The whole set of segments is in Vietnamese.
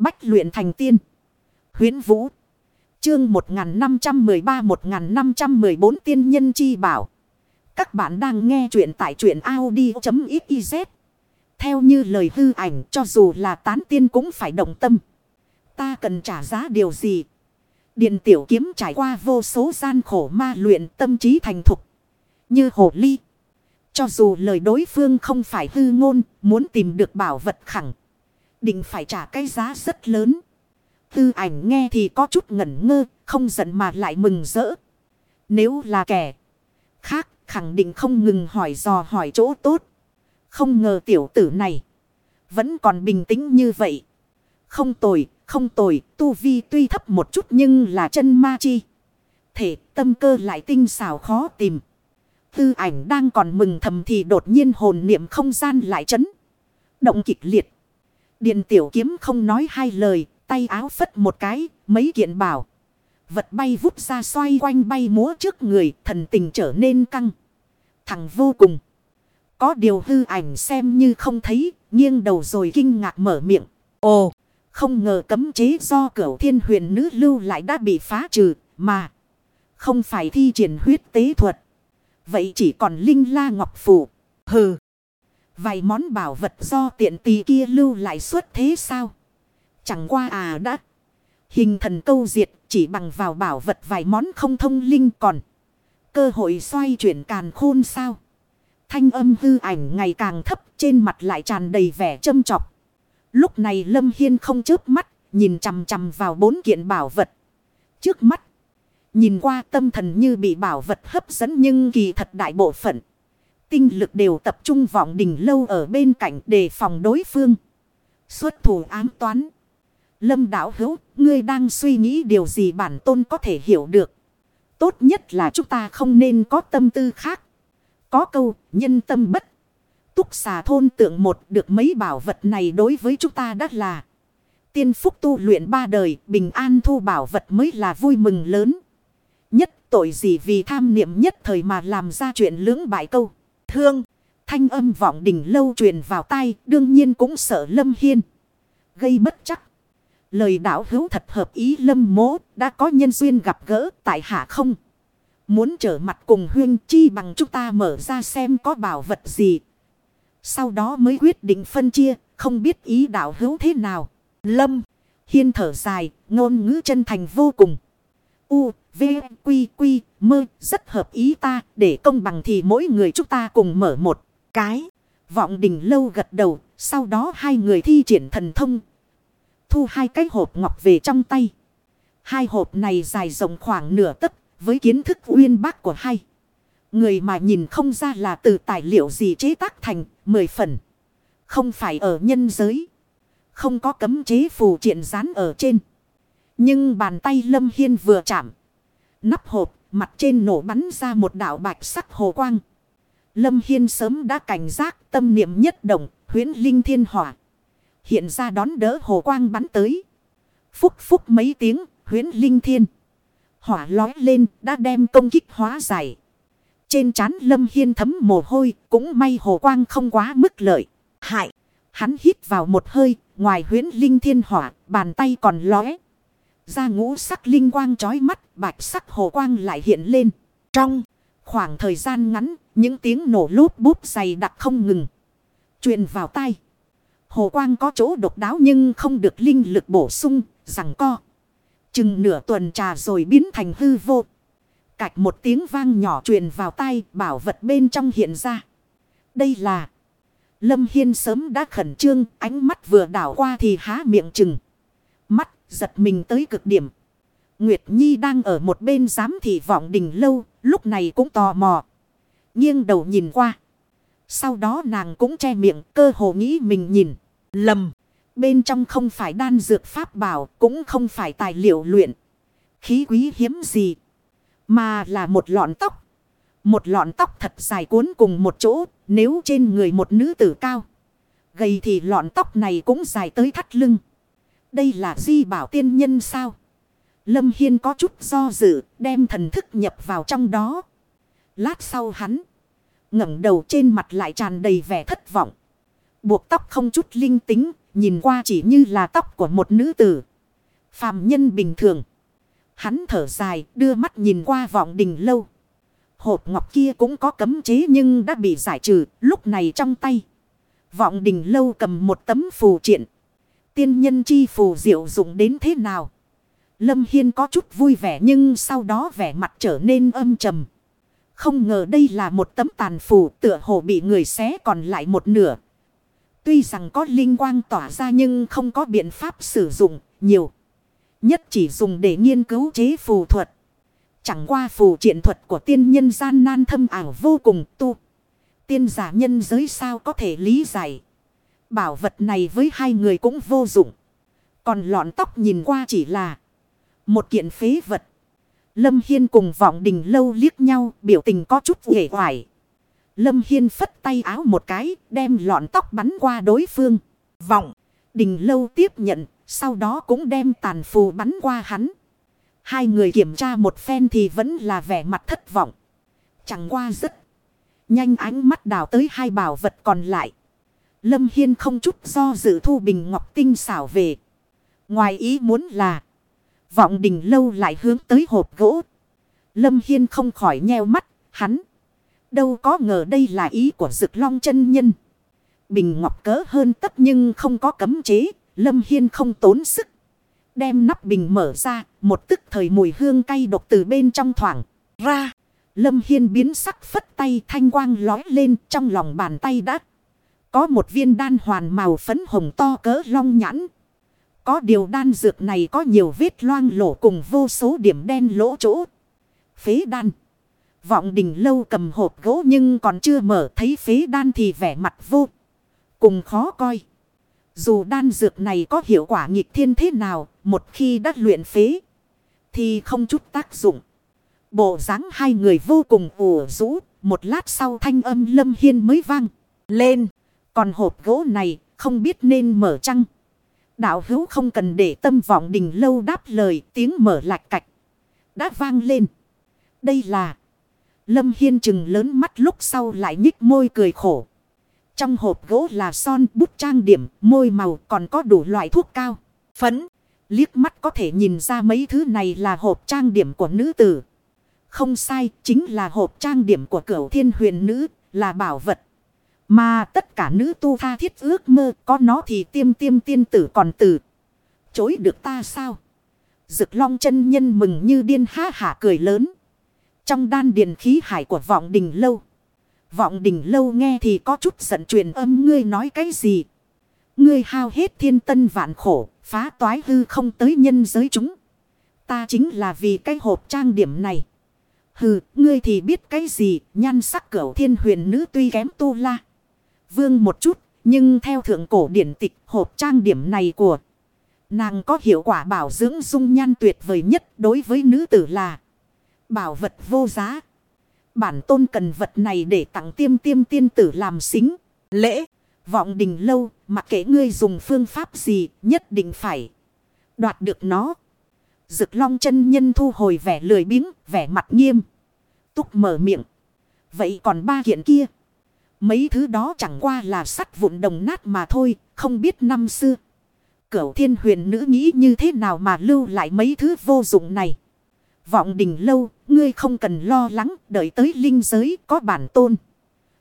Bách luyện thành tiên. Huyến Vũ. Chương 1513-1514 tiên nhân chi bảo. Các bạn đang nghe truyện tại truyện Audi.xyz. Theo như lời hư ảnh cho dù là tán tiên cũng phải động tâm. Ta cần trả giá điều gì? Điện tiểu kiếm trải qua vô số gian khổ ma luyện tâm trí thành thục. Như hồ ly. Cho dù lời đối phương không phải hư ngôn, muốn tìm được bảo vật khẳng. Định phải trả cái giá rất lớn. Tư ảnh nghe thì có chút ngẩn ngơ, không giận mà lại mừng rỡ. Nếu là kẻ khác, khẳng định không ngừng hỏi dò hỏi chỗ tốt. Không ngờ tiểu tử này vẫn còn bình tĩnh như vậy. Không tồi, không tồi, tu vi tuy thấp một chút nhưng là chân ma chi. Thể tâm cơ lại tinh xảo khó tìm. Tư ảnh đang còn mừng thầm thì đột nhiên hồn niệm không gian lại chấn. Động kịch liệt điền tiểu kiếm không nói hai lời, tay áo phất một cái, mấy kiện bảo. Vật bay vút ra xoay quanh bay múa trước người, thần tình trở nên căng. Thẳng vô cùng. Có điều hư ảnh xem như không thấy, nghiêng đầu rồi kinh ngạc mở miệng. Ồ, không ngờ cấm chế do cửu thiên huyền nữ lưu lại đã bị phá trừ, mà không phải thi triển huyết tế thuật. Vậy chỉ còn linh la ngọc phủ. Hừ. Vài món bảo vật do tiện tì kia lưu lại suốt thế sao? Chẳng qua à đã. Hình thần câu diệt chỉ bằng vào bảo vật vài món không thông linh còn. Cơ hội xoay chuyển càn khôn sao? Thanh âm hư ảnh ngày càng thấp trên mặt lại tràn đầy vẻ châm chọc. Lúc này Lâm Hiên không chớp mắt, nhìn chằm chằm vào bốn kiện bảo vật. Trước mắt, nhìn qua tâm thần như bị bảo vật hấp dẫn nhưng kỳ thật đại bộ phận. Tinh lực đều tập trung vọng đỉnh lâu ở bên cạnh đề phòng đối phương. Xuất thủ ám toán. Lâm đảo hữu, ngươi đang suy nghĩ điều gì bản tôn có thể hiểu được. Tốt nhất là chúng ta không nên có tâm tư khác. Có câu, nhân tâm bất. Túc xà thôn tượng một được mấy bảo vật này đối với chúng ta đã là. Tiên phúc tu luyện ba đời, bình an thu bảo vật mới là vui mừng lớn. Nhất tội gì vì tham niệm nhất thời mà làm ra chuyện lưỡng bại câu. Thương, thanh âm vọng đỉnh lâu truyền vào tai, đương nhiên cũng sợ Lâm Hiên. Gây bất chắc. Lời đạo hữu thật hợp ý Lâm mố, đã có nhân duyên gặp gỡ tại hạ không? Muốn trở mặt cùng huyên chi bằng chúng ta mở ra xem có bảo vật gì. Sau đó mới quyết định phân chia, không biết ý đạo hữu thế nào. Lâm, hiên thở dài, ngôn ngữ chân thành vô cùng. U, V, Quy, Quy, mơ, rất hợp ý ta, để công bằng thì mỗi người chúng ta cùng mở một cái. Vọng đình lâu gật đầu, sau đó hai người thi triển thần thông. Thu hai cái hộp ngọc về trong tay. Hai hộp này dài rộng khoảng nửa tấc với kiến thức uyên bác của hai. Người mà nhìn không ra là từ tài liệu gì chế tác thành mười phần. Không phải ở nhân giới. Không có cấm chế phù triện rán ở trên. Nhưng bàn tay Lâm Hiên vừa chạm. Nắp hộp, mặt trên nổ bắn ra một đạo bạch sắc hồ quang. Lâm Hiên sớm đã cảnh giác, tâm niệm nhất động huyến linh thiên hỏa. Hiện ra đón đỡ hồ quang bắn tới. Phúc phúc mấy tiếng huyến linh thiên. Hỏa lói lên, đã đem công kích hóa giải. Trên trán lâm hiên thấm mồ hôi, cũng may hồ quang không quá mức lợi. Hại. Hắn hít vào một hơi. Ngoài huyến linh thiên hỏa, bàn tay còn lóe. Ra ngũ sắc linh quang trói mắt bạch sắc hồ quang lại hiện lên. Trong khoảng thời gian ngắn những tiếng nổ lút bút dày đặc không ngừng. truyền vào tay. Hồ quang có chỗ độc đáo nhưng không được linh lực bổ sung, rằng co. Chừng nửa tuần trà rồi biến thành hư vô. Cạch một tiếng vang nhỏ truyền vào tay bảo vật bên trong hiện ra. Đây là... Lâm Hiên sớm đã khẩn trương, ánh mắt vừa đảo qua thì há miệng chừng. Mắt giật mình tới cực điểm. Nguyệt Nhi đang ở một bên giám thị vọng đình lâu, lúc này cũng tò mò. Nghiêng đầu nhìn qua. Sau đó nàng cũng che miệng cơ hồ nghĩ mình nhìn. Lầm. Bên trong không phải đan dược pháp bảo, cũng không phải tài liệu luyện. Khí quý hiếm gì. Mà là một lọn tóc. Một lọn tóc thật dài cuốn cùng một chỗ, nếu trên người một nữ tử cao. Gầy thì lọn tóc này cũng dài tới thắt lưng. Đây là di bảo tiên nhân sao? Lâm Hiên có chút do dự, đem thần thức nhập vào trong đó. Lát sau hắn, ngẩng đầu trên mặt lại tràn đầy vẻ thất vọng. Buộc tóc không chút linh tính, nhìn qua chỉ như là tóc của một nữ tử. phàm nhân bình thường. Hắn thở dài, đưa mắt nhìn qua vọng đình lâu. Hộp ngọc kia cũng có cấm chế nhưng đã bị giải trừ, lúc này trong tay. Vọng đình lâu cầm một tấm phù triện. Tiên nhân chi phù diệu dụng đến thế nào? Lâm Hiên có chút vui vẻ nhưng sau đó vẻ mặt trở nên âm trầm. Không ngờ đây là một tấm tàn phù tựa hồ bị người xé còn lại một nửa. Tuy rằng có linh quang tỏa ra nhưng không có biện pháp sử dụng nhiều. Nhất chỉ dùng để nghiên cứu chế phù thuật. Chẳng qua phù triện thuật của tiên nhân gian nan thâm ảo vô cùng tu. Tiên giả nhân giới sao có thể lý giải. Bảo vật này với hai người cũng vô dụng. Còn lọn tóc nhìn qua chỉ là một kiện phế vật. Lâm Hiên cùng vọng đình lâu liếc nhau, biểu tình có chút uể hoài. Lâm Hiên phất tay áo một cái, đem lọn tóc bắn qua đối phương. Vọng đình lâu tiếp nhận, sau đó cũng đem tàn phù bắn qua hắn. Hai người kiểm tra một phen thì vẫn là vẻ mặt thất vọng. Chẳng qua rất nhanh ánh mắt đào tới hai bảo vật còn lại. Lâm Hiên không chút do dự thu bình ngọc tinh xảo về. Ngoài ý muốn là vọng đình lâu lại hướng tới hộp gỗ. Lâm Hiên không khỏi nheo mắt, hắn. Đâu có ngờ đây là ý của rực long chân nhân. Bình ngọc cỡ hơn tất nhưng không có cấm chế, Lâm Hiên không tốn sức. Đem nắp bình mở ra, một tức thời mùi hương cay độc từ bên trong thoảng ra. Lâm Hiên biến sắc phất tay thanh quang lói lên trong lòng bàn tay đắt. Có một viên đan hoàn màu phấn hồng to cỡ long nhãn. Có điều đan dược này có nhiều vết loang lổ cùng vô số điểm đen lỗ chỗ. Phế đan. Vọng đình lâu cầm hộp gỗ nhưng còn chưa mở thấy phế đan thì vẻ mặt vô. Cùng khó coi. Dù đan dược này có hiệu quả nghịch thiên thế nào, một khi đã luyện phế, thì không chút tác dụng. Bộ dáng hai người vô cùng ủ rũ, một lát sau thanh âm lâm hiên mới vang lên. Còn hộp gỗ này, không biết nên mở chăng. Đạo hữu không cần để tâm vọng đình lâu đáp lời, tiếng mở lạch cạch. Đã vang lên. Đây là... Lâm Hiên chừng lớn mắt lúc sau lại nhích môi cười khổ. Trong hộp gỗ là son, bút trang điểm, môi màu còn có đủ loại thuốc cao. Phấn, liếc mắt có thể nhìn ra mấy thứ này là hộp trang điểm của nữ tử. Không sai, chính là hộp trang điểm của cửu thiên huyền nữ, là bảo vật. Mà tất cả nữ tu tha thiết ước mơ có nó thì tiêm tiêm tiên tử còn tử. Chối được ta sao? Dực long chân nhân mừng như điên há hả cười lớn. Trong đan điền khí hải của vọng đình lâu. Vọng đình lâu nghe thì có chút giận truyền âm ngươi nói cái gì. Ngươi hao hết thiên tân vạn khổ, phá toái hư không tới nhân giới chúng. Ta chính là vì cái hộp trang điểm này. Hừ, ngươi thì biết cái gì, nhan sắc cửu thiên huyền nữ tuy kém tu la. Vương một chút, nhưng theo thượng cổ điển tịch hộp trang điểm này của nàng có hiệu quả bảo dưỡng dung nhan tuyệt vời nhất đối với nữ tử là bảo vật vô giá. Bản tôn cần vật này để tặng tiêm tiêm tiên tử làm xính. Lễ, vọng đình lâu, mặc kệ ngươi dùng phương pháp gì, nhất định phải đoạt được nó. Dực long chân nhân thu hồi vẻ lười biếng, vẻ mặt nghiêm. Túc mở miệng. Vậy còn ba kiện kia? Mấy thứ đó chẳng qua là sắt vụn đồng nát mà thôi, không biết năm xưa. Cửu thiên huyền nữ nghĩ như thế nào mà lưu lại mấy thứ vô dụng này. Vọng đình lâu, ngươi không cần lo lắng, đợi tới linh giới có bản tôn.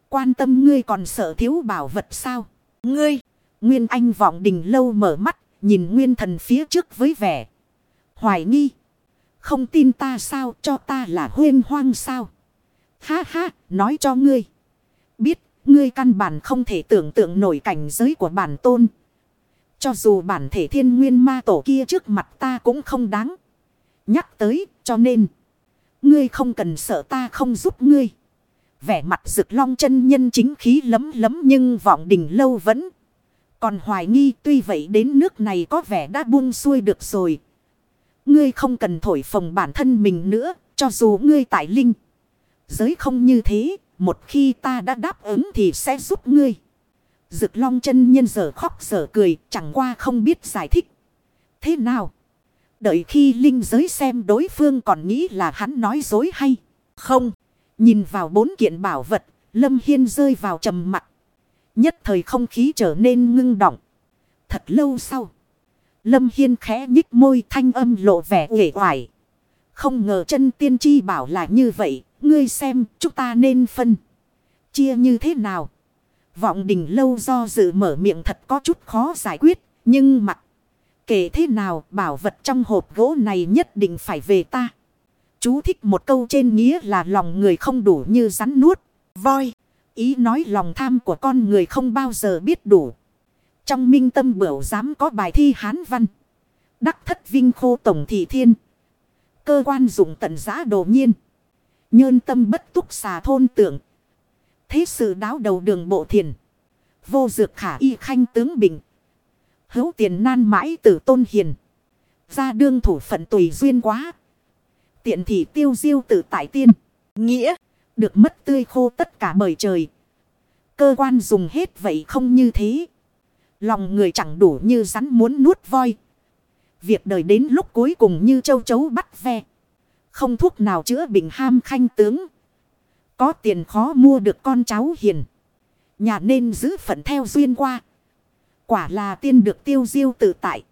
Quan tâm ngươi còn sợ thiếu bảo vật sao? Ngươi, Nguyên Anh vọng đình lâu mở mắt, nhìn Nguyên thần phía trước với vẻ. Hoài nghi. Không tin ta sao, cho ta là huyên hoang sao? Ha ha, nói cho ngươi. Biết, ngươi căn bản không thể tưởng tượng nổi cảnh giới của bản tôn. Cho dù bản thể thiên nguyên ma tổ kia trước mặt ta cũng không đáng. Nhắc tới, cho nên. Ngươi không cần sợ ta không giúp ngươi. Vẻ mặt rực long chân nhân chính khí lấm lấm nhưng vọng đỉnh lâu vẫn. Còn hoài nghi tuy vậy đến nước này có vẻ đã buông xuôi được rồi. Ngươi không cần thổi phồng bản thân mình nữa, cho dù ngươi tại linh. Giới không như thế, một khi ta đã đáp ứng thì sẽ giúp ngươi. Dực long chân nhân giờ khóc giờ cười, chẳng qua không biết giải thích. Thế nào? Đợi khi linh giới xem đối phương còn nghĩ là hắn nói dối hay không. Nhìn vào bốn kiện bảo vật, Lâm Hiên rơi vào trầm mặt. Nhất thời không khí trở nên ngưng động. Thật lâu sau. Lâm Hiên khẽ nhích môi thanh âm lộ vẻ uể oải. Không ngờ chân tiên tri bảo là như vậy. Ngươi xem, chúng ta nên phân. Chia như thế nào? Vọng đỉnh lâu do dự mở miệng thật có chút khó giải quyết. Nhưng mặc kể thế nào, bảo vật trong hộp gỗ này nhất định phải về ta. Chú thích một câu trên nghĩa là lòng người không đủ như rắn nuốt. Voi. Ý nói lòng tham của con người không bao giờ biết đủ. Trong minh tâm bửu dám có bài thi hán văn. Đắc thất vinh khô tổng thị thiên. Cơ quan dụng tận giá đồ nhiên. Nhơn tâm bất túc xà thôn tượng. Thế sự đáo đầu đường bộ thiền. Vô dược khả y khanh tướng bình. Hữu tiền nan mãi tử tôn hiền. Ra đương thủ phận tùy duyên quá. Tiện thị tiêu diêu tự tại tiên. Nghĩa. Được mất tươi khô tất cả bởi trời. Cơ quan dùng hết vậy không như thế. Lòng người chẳng đủ như rắn muốn nuốt voi. Việc đời đến lúc cuối cùng như châu chấu bắt ve. Không thuốc nào chữa bệnh ham khanh tướng. Có tiền khó mua được con cháu hiền. Nhà nên giữ phận theo duyên qua. Quả là tiên được tiêu diêu tự tại.